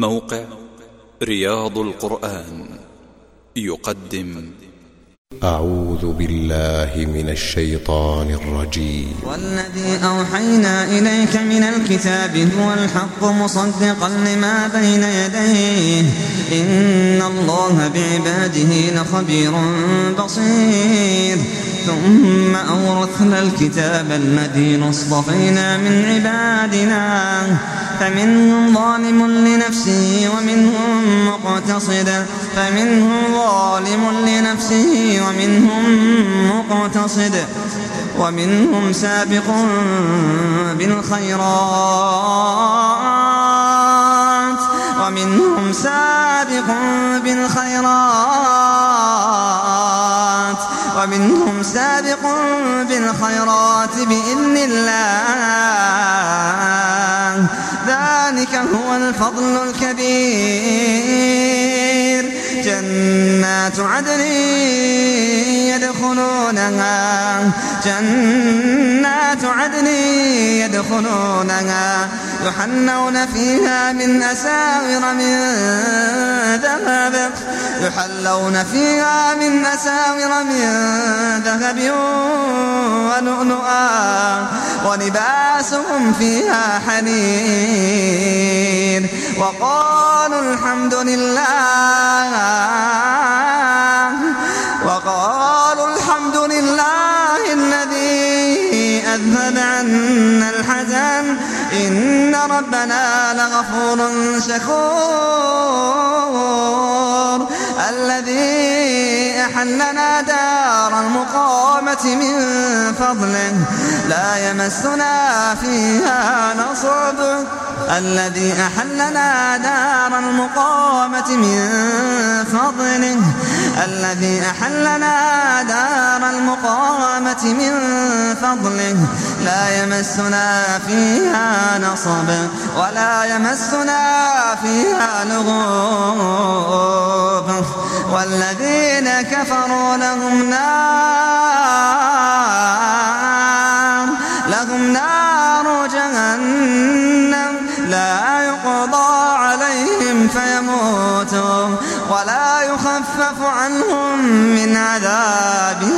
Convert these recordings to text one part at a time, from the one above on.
موقع رياض القرآن يقدم. أعوذ بالله من الشيطان الرجيم. والذي أوحينا إليك من الكتاب هو الحق مصدقا لما بين يديه. إن الله بعباده لخبير بصير. ثم أورثنا الكتاب الذين اصطفينا من عبادنا. فمنهم ظالم لنفسه ومنهم مقتصد. فمنهم ظالم لنفسه ومنهم مقتصد. ومنهم سابق بالخيرات. ومنهم سابق بالخيرات. ومنهم سابق بالخيرات بإذن الله. ذلك هو الفضل الكبير. جنات عدن يدخلونها جنات عدن يدخلونها يحنون فيها من أساور من ذهب يحلون فيها من أساور من ذهب ولؤلؤا ولباسهم فيها حنين. وقالوا الحمد لله. وقالوا الحمد لله الذي أذهب عنا الحزن. إن ربنا لغفور شكور. الذي أحلنا دار المقامة من فضله. لا يمسنا فيها نصب. الذي أحلنا دار المقامة من فضله. الذي أحلنا دار المقامة من فضله. لا يمسنا فيها نصب. ولا يمسنا فيها لغوب. والذين كفروا لهم نار لهم نار جهنم. لا يقضى عليهم فيموتوا ولا يخفف عنهم من عذابها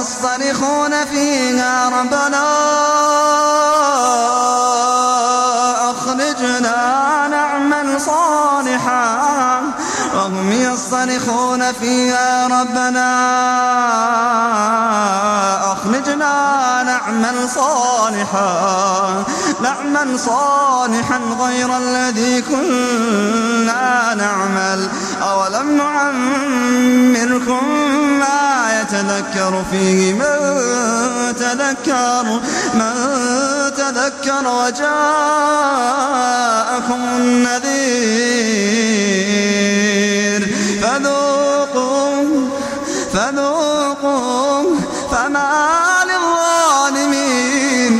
يصطرخون فيها ربنا أخرجنا نعمل صالحا. وهم يصطرخون فيها ربنا أخرجنا نعمل صالحا. نعمل صالحا غير الذي كنا نعمل. يتذكر فيه من تذكر من تذكر وجاءكم النذير. فذوقوا فذوقوا فما للظالمين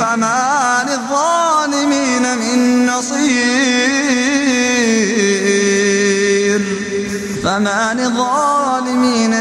فما للظالمين من نصير. فما للظالمين